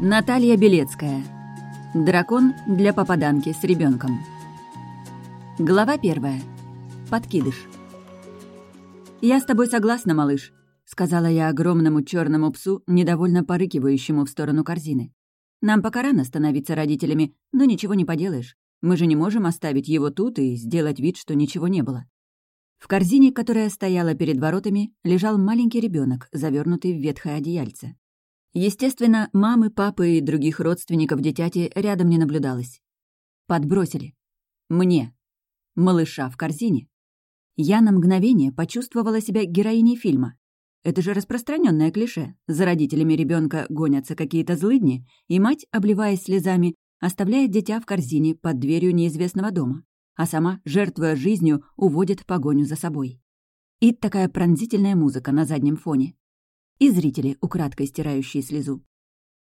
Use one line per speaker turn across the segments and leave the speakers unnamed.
Наталья Белецкая. Дракон для попаданки с ребенком. Глава первая. Подкидыш. «Я с тобой согласна, малыш», — сказала я огромному черному псу, недовольно порыкивающему в сторону корзины. «Нам пока рано становиться родителями, но ничего не поделаешь. Мы же не можем оставить его тут и сделать вид, что ничего не было». В корзине, которая стояла перед воротами, лежал маленький ребенок, завернутый в ветхое одеяльце. Естественно, мамы, папы и других родственников дитяти рядом не наблюдалось. Подбросили. Мне. Малыша в корзине. Я на мгновение почувствовала себя героиней фильма. Это же распространенное клише. За родителями ребенка гонятся какие-то злыдни, и мать, обливаясь слезами, оставляет дитя в корзине под дверью неизвестного дома, а сама, жертвуя жизнью, уводит погоню за собой. И такая пронзительная музыка на заднем фоне и зрители, украдкой стирающие слезу.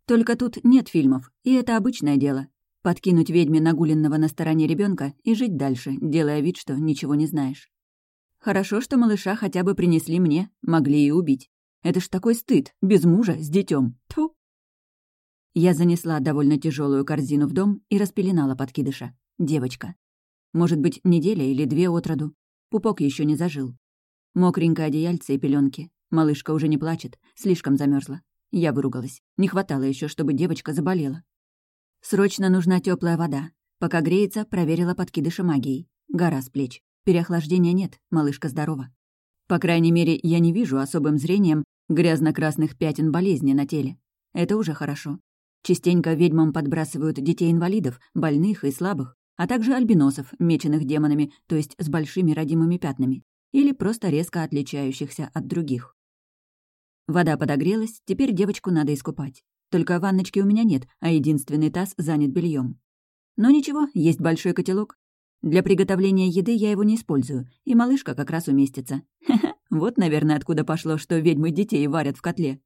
Только тут нет фильмов, и это обычное дело. Подкинуть ведьме нагуленного на стороне ребенка и жить дальше, делая вид, что ничего не знаешь. Хорошо, что малыша хотя бы принесли мне, могли и убить. Это ж такой стыд, без мужа, с детем. Тьфу! Я занесла довольно тяжелую корзину в дом и распеленала подкидыша. Девочка. Может быть, неделя или две от роду. Пупок еще не зажил. Мокренькое одеяльце и пеленки. Малышка уже не плачет, слишком замерзла. Я выругалась. Не хватало еще, чтобы девочка заболела. Срочно нужна теплая вода. Пока греется, проверила подкидыша магией. Гора с плеч. Переохлаждения нет, малышка здорова. По крайней мере, я не вижу особым зрением грязно-красных пятен болезни на теле. Это уже хорошо. Частенько ведьмам подбрасывают детей-инвалидов, больных и слабых, а также альбиносов, меченых демонами, то есть с большими родимыми пятнами, или просто резко отличающихся от других. Вода подогрелась, теперь девочку надо искупать. Только ванночки у меня нет, а единственный таз занят бельем. Но ничего, есть большой котелок. Для приготовления еды я его не использую, и малышка как раз уместится. Ха-ха, вот, наверное, откуда пошло, что ведьмы детей варят в котле.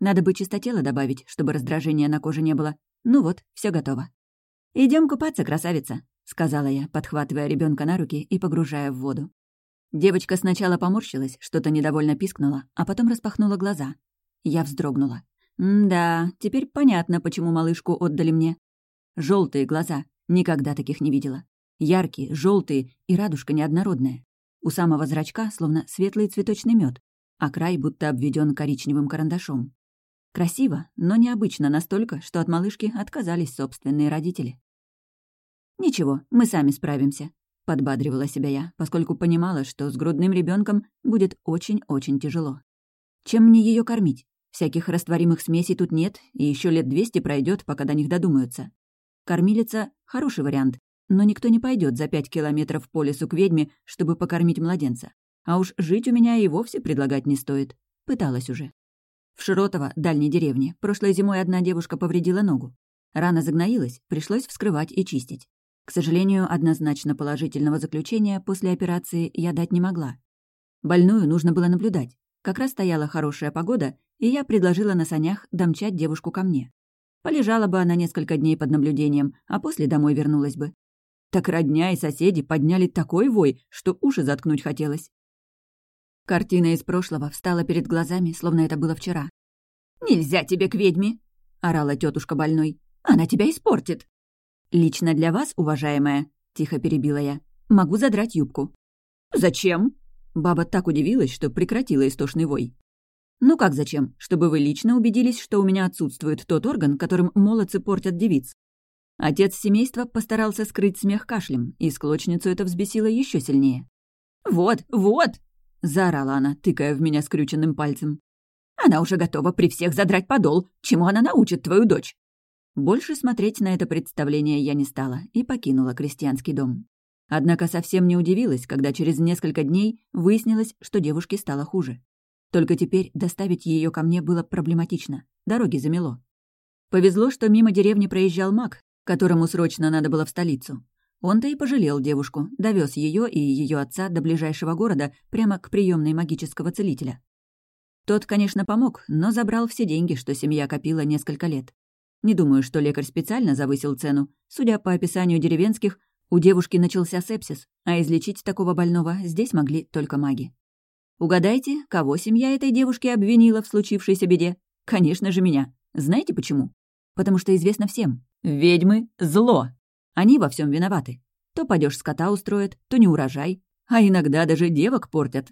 Надо бы чистотела добавить, чтобы раздражения на коже не было. Ну вот, все готово. Идем купаться, красавица», — сказала я, подхватывая ребенка на руки и погружая в воду. Девочка сначала поморщилась, что-то недовольно пискнула, а потом распахнула глаза. Я вздрогнула. «Да, теперь понятно, почему малышку отдали мне. Желтые глаза. Никогда таких не видела. Яркие, желтые и радужка неоднородная. У самого зрачка словно светлый цветочный мед, а край будто обведен коричневым карандашом. Красиво, но необычно настолько, что от малышки отказались собственные родители. «Ничего, мы сами справимся», подбадривала себя я, поскольку понимала, что с грудным ребенком будет очень-очень тяжело. Чем мне ее кормить? Всяких растворимых смесей тут нет, и еще лет двести пройдет, пока до них додумаются. Кормилица — хороший вариант, но никто не пойдет за пять километров по лесу к ведьме, чтобы покормить младенца. А уж жить у меня и вовсе предлагать не стоит. Пыталась уже. В Широтово, дальней деревне, прошлой зимой одна девушка повредила ногу. Рана загноилась, пришлось вскрывать и чистить. К сожалению, однозначно положительного заключения после операции я дать не могла. Больную нужно было наблюдать. Как раз стояла хорошая погода, и я предложила на санях домчать девушку ко мне. Полежала бы она несколько дней под наблюдением, а после домой вернулась бы. Так родня и соседи подняли такой вой, что уши заткнуть хотелось. Картина из прошлого встала перед глазами, словно это было вчера. «Нельзя тебе к ведьме!» — орала тетушка больной. «Она тебя испортит!» «Лично для вас, уважаемая», — тихо перебила я, — «могу задрать юбку». «Зачем?» Баба так удивилась, что прекратила истошный вой. «Ну как зачем? Чтобы вы лично убедились, что у меня отсутствует тот орган, которым молодцы портят девиц». Отец семейства постарался скрыть смех кашлем, и склочницу это взбесило еще сильнее. «Вот, вот!» — заорала она, тыкая в меня скрюченным пальцем. «Она уже готова при всех задрать подол. Чему она научит твою дочь?» Больше смотреть на это представление я не стала и покинула крестьянский дом. Однако совсем не удивилась, когда через несколько дней выяснилось, что девушке стало хуже. Только теперь доставить ее ко мне было проблематично. Дороги замело. Повезло, что мимо деревни проезжал маг, которому срочно надо было в столицу. Он-то и пожалел девушку, довез ее и ее отца до ближайшего города прямо к приемной магического целителя. Тот, конечно, помог, но забрал все деньги, что семья копила несколько лет. Не думаю, что лекарь специально завысил цену. Судя по описанию деревенских, у девушки начался сепсис, а излечить такого больного здесь могли только маги. Угадайте, кого семья этой девушки обвинила в случившейся беде? Конечно же, меня. Знаете почему? Потому что известно всем. Ведьмы — зло. Они во всем виноваты. То падеж скота устроят, то не урожай, а иногда даже девок портят.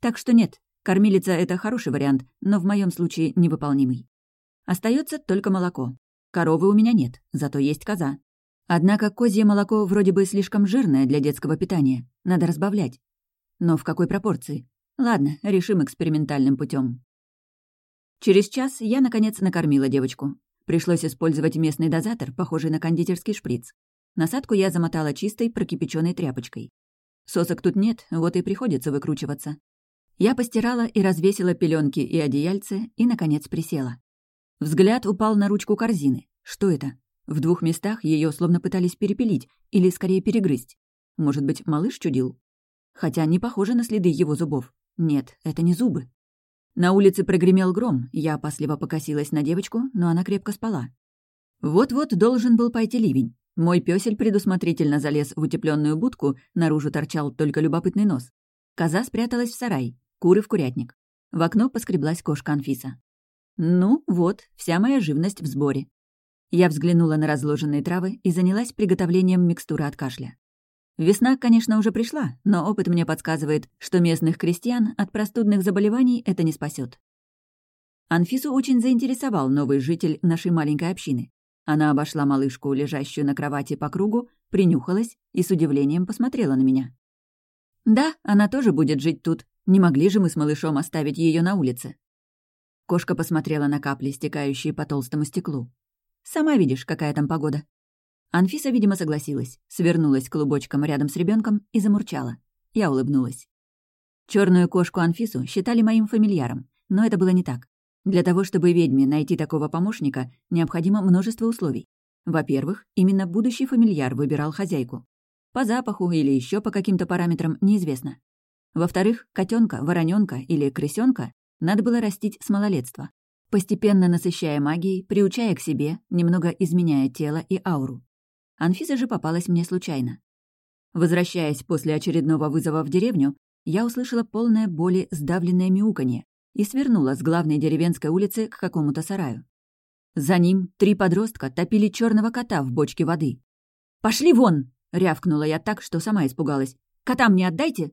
Так что нет, кормилица — это хороший вариант, но в моем случае невыполнимый. Остается только молоко. Коровы у меня нет, зато есть коза. Однако козье молоко вроде бы слишком жирное для детского питания, надо разбавлять. Но в какой пропорции? Ладно, решим экспериментальным путем. Через час я, наконец, накормила девочку. Пришлось использовать местный дозатор, похожий на кондитерский шприц. Насадку я замотала чистой, прокипяченной тряпочкой. Сосок тут нет, вот и приходится выкручиваться. Я постирала и развесила пеленки и одеяльце, и, наконец, присела. Взгляд упал на ручку корзины. Что это? В двух местах ее словно пытались перепилить, или скорее перегрызть. Может быть, малыш чудил? Хотя не похоже на следы его зубов. Нет, это не зубы. На улице прогремел гром, я опасливо покосилась на девочку, но она крепко спала. Вот-вот должен был пойти ливень. Мой пёсель предусмотрительно залез в утепленную будку, наружу торчал только любопытный нос. Коза спряталась в сарай, куры в курятник. В окно поскреблась кошка Анфиса. Ну, вот, вся моя живность в сборе. Я взглянула на разложенные травы и занялась приготовлением микстуры от кашля. Весна, конечно, уже пришла, но опыт мне подсказывает, что местных крестьян от простудных заболеваний это не спасет. Анфису очень заинтересовал новый житель нашей маленькой общины. Она обошла малышку, лежащую на кровати по кругу, принюхалась и с удивлением посмотрела на меня. «Да, она тоже будет жить тут. Не могли же мы с малышом оставить ее на улице?» Кошка посмотрела на капли, стекающие по толстому стеклу. «Сама видишь, какая там погода». Анфиса, видимо, согласилась, свернулась клубочком рядом с ребенком и замурчала. Я улыбнулась. Черную кошку Анфису считали моим фамильяром, но это было не так. Для того, чтобы ведьме найти такого помощника, необходимо множество условий. Во-первых, именно будущий фамильяр выбирал хозяйку. По запаху или еще по каким-то параметрам неизвестно. Во-вторых, котенка, вороненка или крысенка надо было растить с малолетства, постепенно насыщая магией, приучая к себе, немного изменяя тело и ауру. Анфиса же попалась мне случайно. Возвращаясь после очередного вызова в деревню, я услышала полное боли сдавленное мяуканье, и свернула с главной деревенской улицы к какому-то сараю. За ним три подростка топили черного кота в бочке воды. «Пошли вон!» — рявкнула я так, что сама испугалась. «Кота мне отдайте!»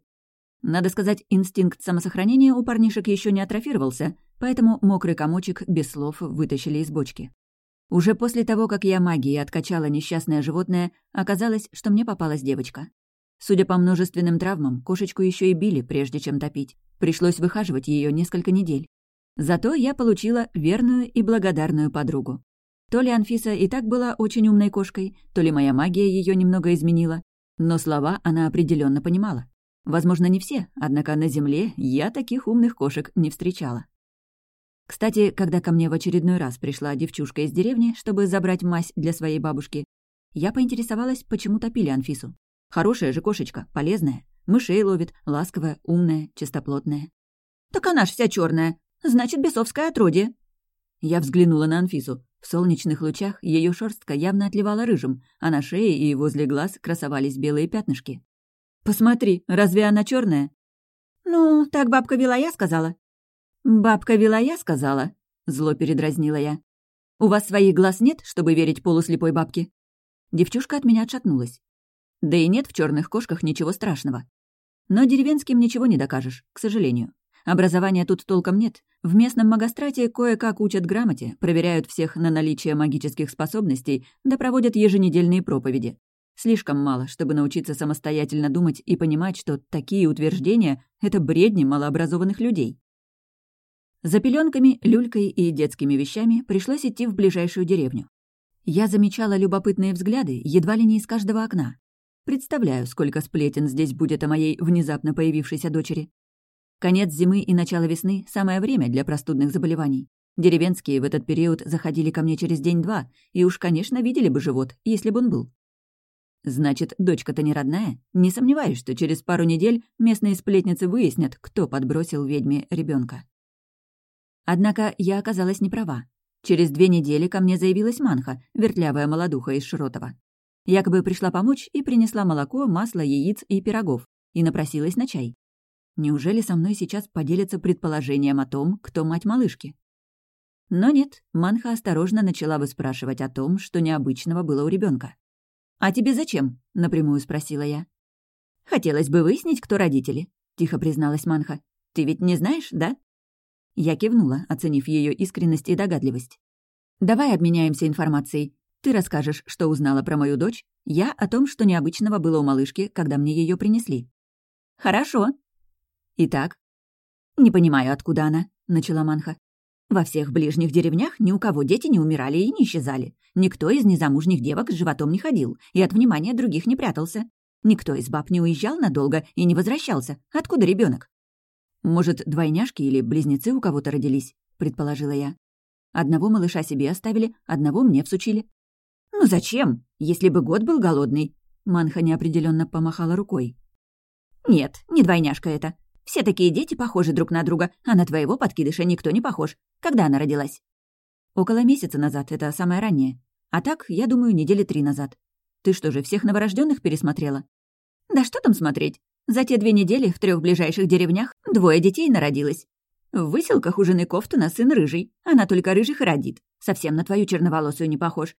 Надо сказать, инстинкт самосохранения у парнишек еще не атрофировался, поэтому мокрый комочек без слов вытащили из бочки. Уже после того, как я магией откачала несчастное животное, оказалось, что мне попалась девочка. Судя по множественным травмам, кошечку еще и били, прежде чем топить. Пришлось выхаживать ее несколько недель. Зато я получила верную и благодарную подругу. То ли Анфиса и так была очень умной кошкой, то ли моя магия ее немного изменила, но слова она определенно понимала. Возможно, не все, однако на Земле я таких умных кошек не встречала. Кстати, когда ко мне в очередной раз пришла девчушка из деревни, чтобы забрать мазь для своей бабушки, я поинтересовалась, почему топили Анфису. Хорошая же кошечка, полезная. Мышей ловит, ласковая, умная, чистоплотная. «Так она ж вся черная, значит, бесовское отродье». Я взглянула на Анфису. В солнечных лучах ее шерстка явно отливала рыжим, а на шее и возле глаз красовались белые пятнышки. «Посмотри, разве она черная? «Ну, так бабка Вилая сказала». «Бабка Вилая сказала», — зло передразнила я. «У вас своих глаз нет, чтобы верить полуслепой бабке?» Девчушка от меня отшатнулась. Да и нет в черных кошках ничего страшного. Но деревенским ничего не докажешь, к сожалению. Образования тут толком нет. В местном магистрате кое-как учат грамоте, проверяют всех на наличие магических способностей, да проводят еженедельные проповеди. Слишком мало, чтобы научиться самостоятельно думать и понимать, что такие утверждения — это бредни малообразованных людей. За пеленками, люлькой и детскими вещами пришлось идти в ближайшую деревню. Я замечала любопытные взгляды едва ли не из каждого окна. Представляю, сколько сплетен здесь будет о моей внезапно появившейся дочери. Конец зимы и начало весны — самое время для простудных заболеваний. Деревенские в этот период заходили ко мне через день-два, и уж, конечно, видели бы живот, если бы он был. Значит, дочка-то не родная? Не сомневаюсь, что через пару недель местные сплетницы выяснят, кто подбросил ведьме ребенка. Однако я оказалась не права. Через две недели ко мне заявилась Манха, вертлявая молодуха из Широтова. Якобы пришла помочь и принесла молоко, масло, яиц и пирогов, и напросилась на чай. Неужели со мной сейчас поделятся предположением о том, кто мать малышки? Но нет, Манха осторожно начала выспрашивать о том, что необычного было у ребенка. «А тебе зачем?» — напрямую спросила я. «Хотелось бы выяснить, кто родители», — тихо призналась Манха. «Ты ведь не знаешь, да?» Я кивнула, оценив ее искренность и догадливость. «Давай обменяемся информацией. Ты расскажешь, что узнала про мою дочь, я о том, что необычного было у малышки, когда мне ее принесли». «Хорошо». «Итак?» «Не понимаю, откуда она», — начала Манха. «Во всех ближних деревнях ни у кого дети не умирали и не исчезали. Никто из незамужних девок с животом не ходил и от внимания других не прятался. Никто из баб не уезжал надолго и не возвращался. Откуда ребенок? «Может, двойняшки или близнецы у кого-то родились?» — предположила я. «Одного малыша себе оставили, одного мне всучили». «Ну зачем? Если бы год был голодный?» Манха неопределенно помахала рукой. «Нет, не двойняшка это. Все такие дети похожи друг на друга, а на твоего подкидыша никто не похож. Когда она родилась?» «Около месяца назад, это самое раннее. А так, я думаю, недели три назад. Ты что же, всех новорожденных пересмотрела?» «Да что там смотреть? За те две недели в трех ближайших деревнях двое детей народилось. В выселках у жены Кофтуна сын рыжий. Она только рыжих и родит. Совсем на твою черноволосую не похож.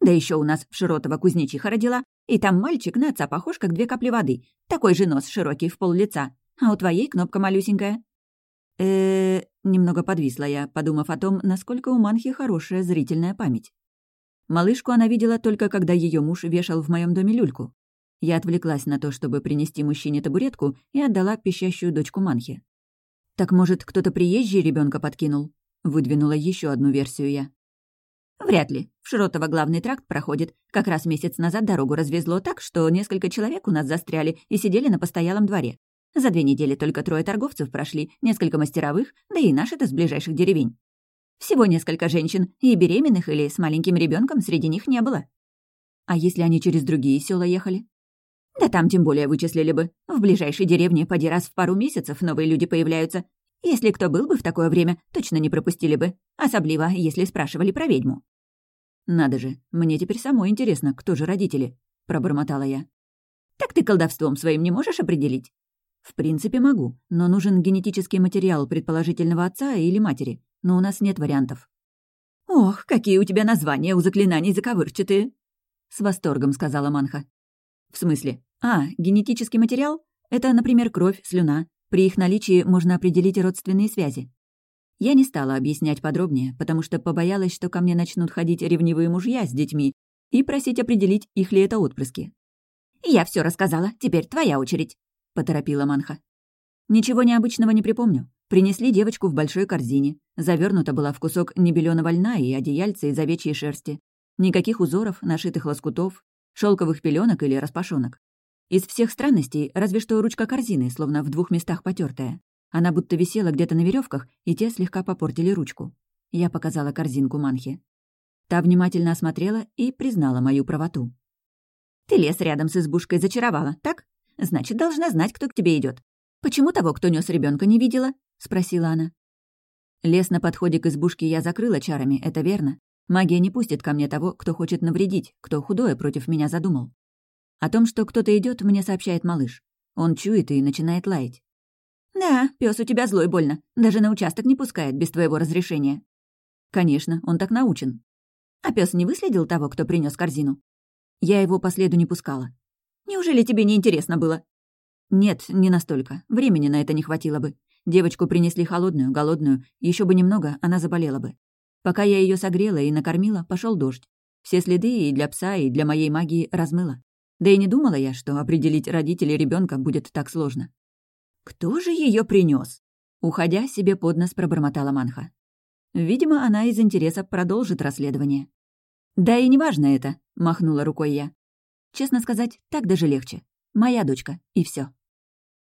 Да еще у нас в Широтово кузнечиха родила, и там мальчик на отца похож, как две капли воды. Такой же нос широкий в пол лица. А у твоей кнопка малюсенькая. э немного подвисла я, подумав о том, насколько у Манхи хорошая зрительная память. Малышку она видела только когда ее муж вешал в моем доме люльку. Я отвлеклась на то, чтобы принести мужчине табуретку и отдала пищащую дочку Манхе. «Так, может, кто-то приезжий ребенка подкинул?» Выдвинула еще одну версию я. «Вряд ли. В Широтово главный тракт проходит. Как раз месяц назад дорогу развезло так, что несколько человек у нас застряли и сидели на постоялом дворе. За две недели только трое торговцев прошли, несколько мастеровых, да и наши-то с ближайших деревень. Всего несколько женщин, и беременных или с маленьким ребенком среди них не было. А если они через другие села ехали? Да там тем более вычислили бы. В ближайшей деревне поди раз в пару месяцев новые люди появляются. Если кто был бы в такое время, точно не пропустили бы. Особливо, если спрашивали про ведьму. «Надо же, мне теперь самой интересно, кто же родители», — пробормотала я. «Так ты колдовством своим не можешь определить?» «В принципе, могу, но нужен генетический материал предположительного отца или матери, но у нас нет вариантов». «Ох, какие у тебя названия у заклинаний заковырчатые!» С восторгом сказала Манха. «В смысле? А, генетический материал? Это, например, кровь, слюна. При их наличии можно определить родственные связи. Я не стала объяснять подробнее, потому что побоялась, что ко мне начнут ходить ревнивые мужья с детьми и просить определить, их ли это отпрыски. «Я все рассказала, теперь твоя очередь», — поторопила Манха. «Ничего необычного не припомню. Принесли девочку в большой корзине. Завернута была в кусок небеленого льна и одеяльца из овечьей шерсти. Никаких узоров, нашитых лоскутов, шелковых пеленок или распашонок. Из всех странностей разве что ручка корзины, словно в двух местах потертая. Она будто висела где-то на веревках, и те слегка попортили ручку. Я показала корзинку Манхе. Та внимательно осмотрела и признала мою правоту. «Ты лес рядом с избушкой зачаровала, так? Значит, должна знать, кто к тебе идет. Почему того, кто нес ребенка, не видела?» — спросила она. Лес на подходе к избушке я закрыла чарами, это верно. Магия не пустит ко мне того, кто хочет навредить, кто худое против меня задумал. О том, что кто-то идет, мне сообщает малыш. Он чует и начинает лаять. «Да, пес у тебя злой больно. Даже на участок не пускает без твоего разрешения». «Конечно, он так научен». «А пес не выследил того, кто принес корзину?» «Я его по следу не пускала». «Неужели тебе не интересно было?» «Нет, не настолько. Времени на это не хватило бы. Девочку принесли холодную, голодную. Еще бы немного, она заболела бы. Пока я ее согрела и накормила, пошел дождь. Все следы и для пса, и для моей магии размыло. Да и не думала я, что определить родителей ребенка будет так сложно. «Кто же ее принес? Уходя, себе под нос пробормотала Манха. Видимо, она из интереса продолжит расследование. «Да и неважно это», — махнула рукой я. «Честно сказать, так даже легче. Моя дочка, и все.